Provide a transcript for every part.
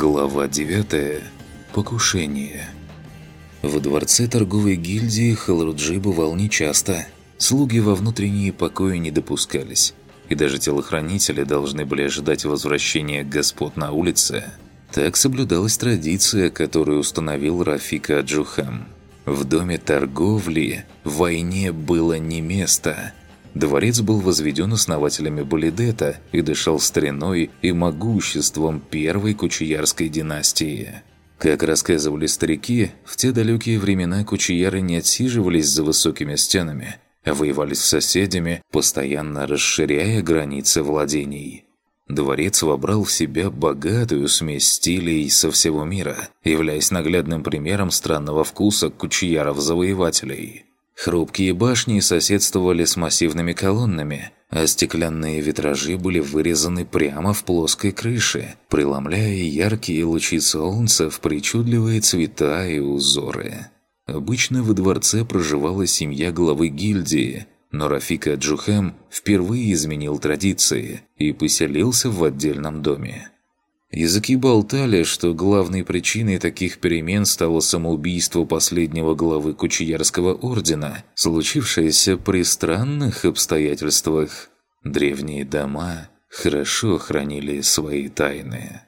Глава 9. Покушение. В дворце торговой гильдии Халруджи бывал нечасто. Слуги во внутренние покои не допускались. И даже телохранители должны были ожидать возвращения господ на улице. Так соблюдалась традиция, которую установил Рафика Аджухам. В доме торговли войне было не место – Дворец был возведен основателями Балидета и дышал стариной и могуществом первой кучиярской династии. Как рассказывали старики, в те далекие времена кучияры не отсиживались за высокими стенами, а воевали с соседями, постоянно расширяя границы владений. Дворец вобрал в себя богатую смесь стилей со всего мира, являясь наглядным примером странного вкуса кучияров-завоевателей – Хрупкие башни соседствовали с массивными колоннами, а стеклянные витражи были вырезаны прямо в плоской крыше, преломляя яркие лучи солнца в причудливые цвета и узоры. Обычно во дворце проживала семья главы гильдии, но Рафика Джухем впервые изменил традиции и поселился в отдельном доме. Языки болтали, что главной причиной таких перемен стало самоубийство последнего главы Кучиярского ордена, случившееся при странных обстоятельствах. Древние дома хорошо хранили свои тайны.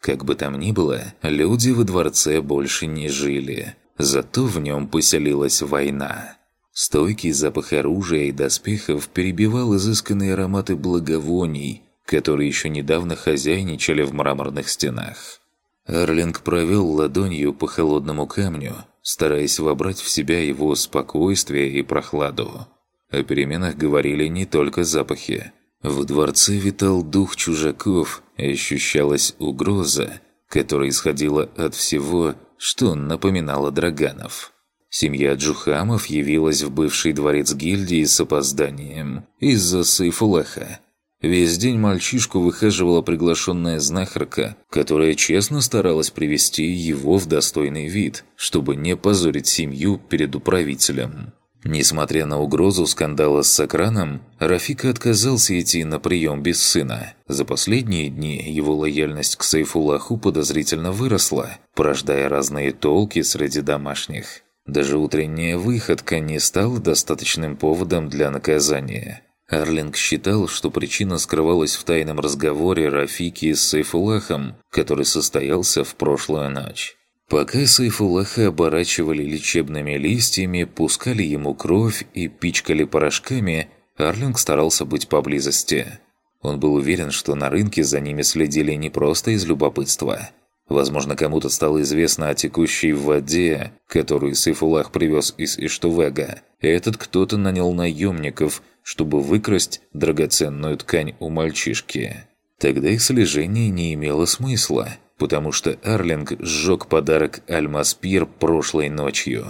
Как бы там ни было, люди во дворце больше не жили, зато в нем поселилась война. Стойкий запах оружия и доспехов перебивал изысканные ароматы благовоний – которые еще недавно хозяйничали в мраморных стенах. Арлинг провел ладонью по холодному камню, стараясь вобрать в себя его спокойствие и прохладу. О переменах говорили не только запахи. В дворце витал дух чужаков, ощущалась угроза, которая исходила от всего, что напоминало драганов. Семья Джухамов явилась в бывший дворец гильдии с опозданием из-за Сайфулаха, Весь день мальчишку выхаживала приглашенная знахарка, которая честно старалась привести его в достойный вид, чтобы не позорить семью перед управителем. Несмотря на угрозу скандала с Сокраном, Рафика отказался идти на прием без сына. За последние дни его лояльность к Сайфулаху подозрительно выросла, порождая разные толки среди домашних. Даже утренняя выходка не стала достаточным поводом для наказания – Арлинг считал, что причина скрывалась в тайном разговоре Рафики с Сайфулахом, который состоялся в прошлую ночь. Пока Сайфулаха оборачивали лечебными листьями, пускали ему кровь и пичкали порошками, Арлинг старался быть поблизости. Он был уверен, что на рынке за ними следили не просто из любопытства. Возможно, кому-то стало известно о текущей воде, которую Сайфулах привез из Иштувега. Этот кто-то нанял наемников – чтобы выкрасть драгоценную ткань у мальчишки. Тогда их слежение не имело смысла, потому что Арлинг сжег подарок Альмаспир прошлой ночью.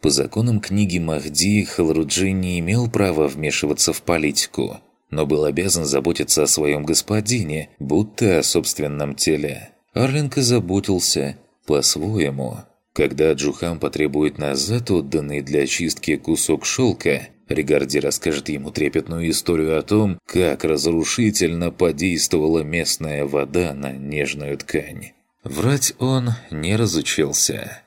По законам книги Махди Халруджи не имел права вмешиваться в политику, но был обязан заботиться о своем господине, будто о собственном теле. Арлинг заботился по-своему. Когда Джухам потребует назад отданный для очистки кусок шелка, Ригарди расскажет ему трепетную историю о том, как разрушительно подействовала местная вода на нежную ткань. Врать он не разучился.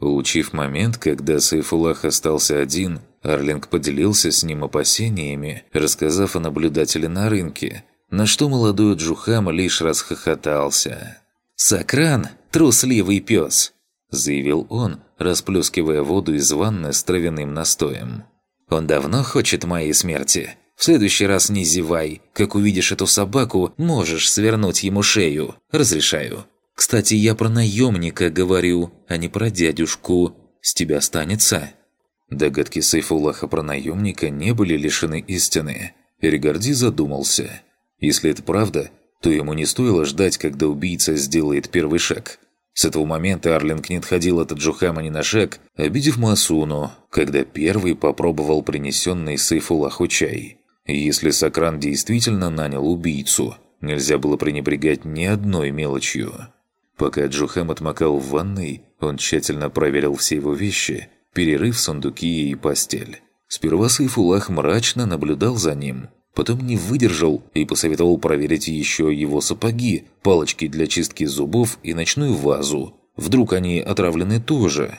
Улучив момент, когда Сайфулах остался один, Арлинг поделился с ним опасениями, рассказав о наблюдателе на рынке, на что молодой Джухам лишь расхохотался. «Сакран – трусливый пес!» – заявил он, расплескивая воду из ванны с травяным настоем. Он давно хочет моей смерти. В следующий раз не зевай. Как увидишь эту собаку, можешь свернуть ему шею. Разрешаю. Кстати, я про наемника говорю, а не про дядюшку. С тебя останется». Догадки Сайфулаха про наемника не были лишены истины. Эригарди задумался. Если это правда, то ему не стоило ждать, когда убийца сделает первый шаг. С этого момента Арлинг не отходил от Джухама ни на шаг, обидев Масуну, когда первый попробовал принесенный Сейфулаху чай. Если Сакран действительно нанял убийцу, нельзя было пренебрегать ни одной мелочью. Пока Джухам отмокал в ванной, он тщательно проверил все его вещи, перерыв сундуки и постель. Сперва Сейфулах мрачно наблюдал за ним, Потом не выдержал и посоветовал проверить еще его сапоги, палочки для чистки зубов и ночную вазу. Вдруг они отравлены тоже?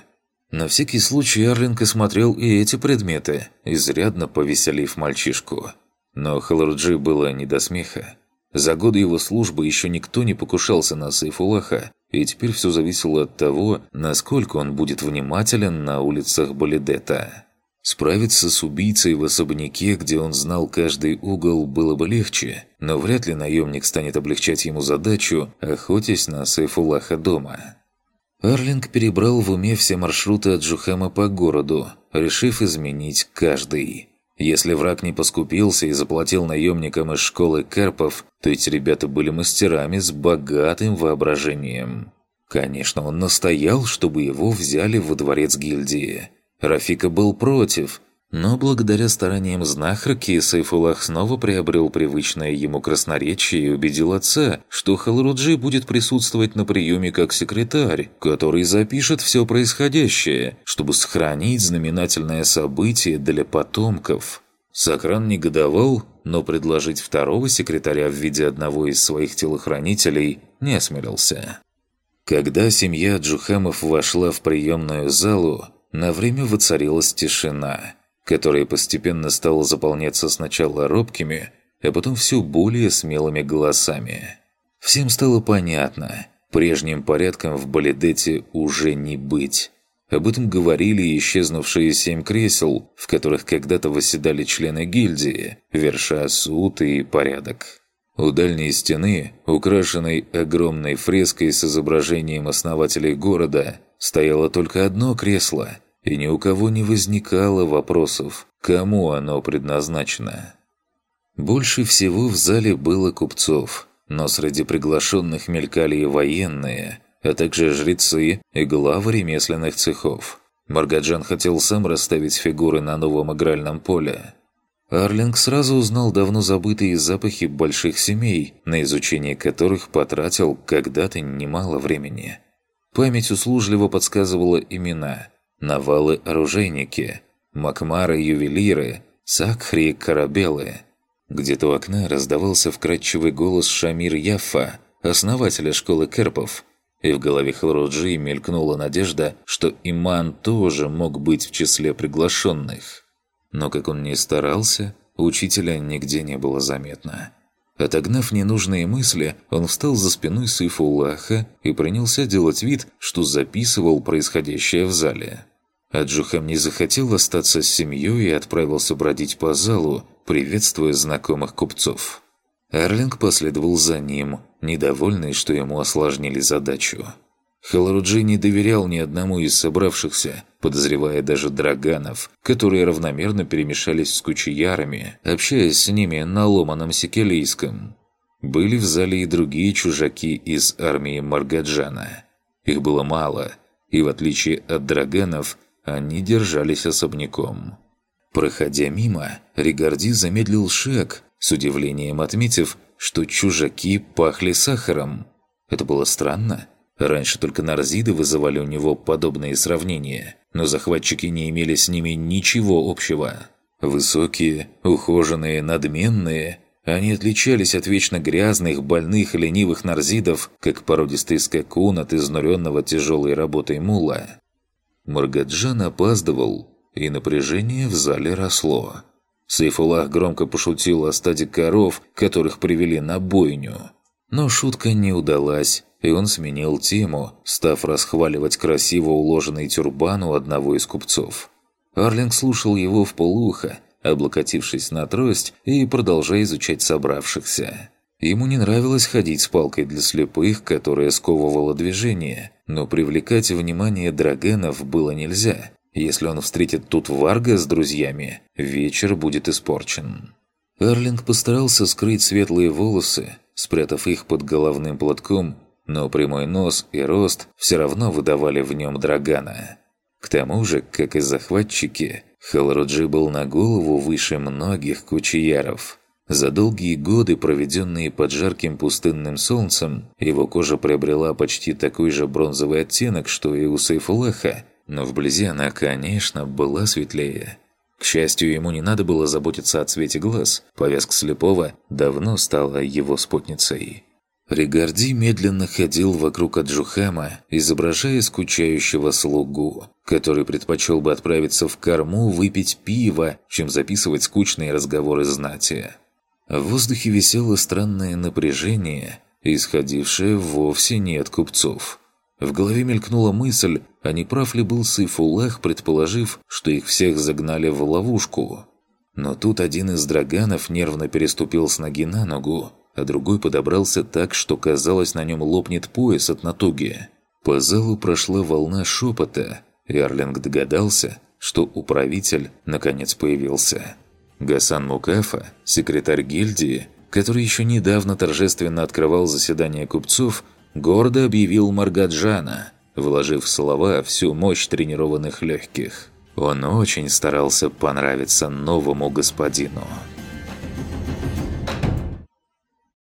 На всякий случай Арлинг осмотрел и эти предметы, изрядно повеселив мальчишку. Но Халурджи было не до смеха. За годы его службы еще никто не покушался на Сайфулаха, и теперь все зависело от того, насколько он будет внимателен на улицах Балидета. Справиться с убийцей в особняке, где он знал каждый угол, было бы легче, но вряд ли наемник станет облегчать ему задачу, охотясь на Сайфулаха дома. Арлинг перебрал в уме все маршруты от Джухама по городу, решив изменить каждый. Если враг не поскупился и заплатил наемникам из школы Карпов, то эти ребята были мастерами с богатым воображением. Конечно, он настоял, чтобы его взяли во дворец гильдии. Рафика был против, но благодаря стараниям знахарки Сайфулах снова приобрел привычное ему красноречие и убедил отца, что Халруджи будет присутствовать на приеме как секретарь, который запишет все происходящее, чтобы сохранить знаменательное событие для потомков. Сакран негодовал, но предложить второго секретаря в виде одного из своих телохранителей не осмелился. Когда семья Джухамов вошла в приемную залу, на время воцарилась тишина – которая постепенно стала заполняться сначала робкими, а потом все более смелыми голосами. Всем стало понятно, прежним порядком в Балидете уже не быть. Об этом говорили исчезнувшие семь кресел, в которых когда-то восседали члены гильдии, верша суд и порядок. У дальней стены, украшенной огромной фреской с изображением основателей города, стояло только одно кресло, и ни у кого не возникало вопросов, кому оно предназначено. Больше всего в зале было купцов, но среди приглашенных мелькали и военные, а также жрецы и главы ремесленных цехов. Маргаджан хотел сам расставить фигуры на новом игральном поле. Арлинг сразу узнал давно забытые запахи больших семей, на изучение которых потратил когда-то немало времени. Память услужливо подсказывала имена – навалы-оружейники, макмары-ювелиры, сакхри-корабелы. Где-то у окна раздавался вкрадчивый голос Шамир Яффа, основателя школы Керпов, и в голове Халруджи мелькнула надежда, что Иман тоже мог быть в числе приглашенных. Но как он ни старался, учителя нигде не было заметно. Отогнав ненужные мысли, он встал за спиной Сайфуллаха и принялся делать вид, что записывал происходящее в зале. Аджухам не захотел остаться с семьей и отправился бродить по залу, приветствуя знакомых купцов. Арлинг последовал за ним, недовольный, что ему осложнили задачу. Халаруджи не доверял ни одному из собравшихся, подозревая даже драганов, которые равномерно перемешались с кучиярами, общаясь с ними на ломаном секелийском. Были в зале и другие чужаки из армии Маргаджана. Их было мало, и в отличие от драганов, они держались особняком. Проходя мимо, Ригарди замедлил шаг, с удивлением отметив, что чужаки пахли сахаром. Это было странно. Раньше только нарзиды вызывали у него подобные сравнения, но захватчики не имели с ними ничего общего. Высокие, ухоженные, надменные, они отличались от вечно грязных, больных ленивых нарзидов, как породистый скакун от изнуренного тяжелой работой мула. Маргаджан опаздывал, и напряжение в зале росло. Сейфулах громко пошутил о стаде коров, которых привели на бойню. Но шутка не удалась, и он сменил тему, став расхваливать красиво уложенный тюрбан у одного из купцов. Арлинг слушал его в полухо, облокотившись на трость и продолжая изучать собравшихся. Ему не нравилось ходить с палкой для слепых, которая сковывала движение, но привлекать внимание драгенов было нельзя. Если он встретит тут Варга с друзьями, вечер будет испорчен. Арлинг постарался скрыть светлые волосы, спрятав их под головным платком, но прямой нос и рост все равно выдавали в нем драгана. К тому же, как и захватчики, Халруджи был на голову выше многих кучияров – за долгие годы, проведенные под жарким пустынным солнцем, его кожа приобрела почти такой же бронзовый оттенок, что и у Сейфулаха, но вблизи она, конечно, была светлее. К счастью, ему не надо было заботиться о цвете глаз. Повязка слепого давно стала его спутницей. Ригарди медленно ходил вокруг Аджухама, изображая скучающего слугу, который предпочел бы отправиться в корму выпить пиво, чем записывать скучные разговоры знати. В воздухе висело странное напряжение, исходившее вовсе не от купцов. В голове мелькнула мысль, а не прав ли был Сайфуллах, предположив, что их всех загнали в ловушку. Но тут один из драганов нервно переступил с ноги на ногу, а другой подобрался так, что казалось, на нем лопнет пояс от натуги. По залу прошла волна шепота, и Арлинг догадался, что управитель наконец появился. Гасан Мукафа, секретарь гильдии, который еще недавно торжественно открывал заседание купцов, гордо объявил Маргаджана, вложив в слова всю мощь тренированных легких. Он очень старался понравиться новому господину.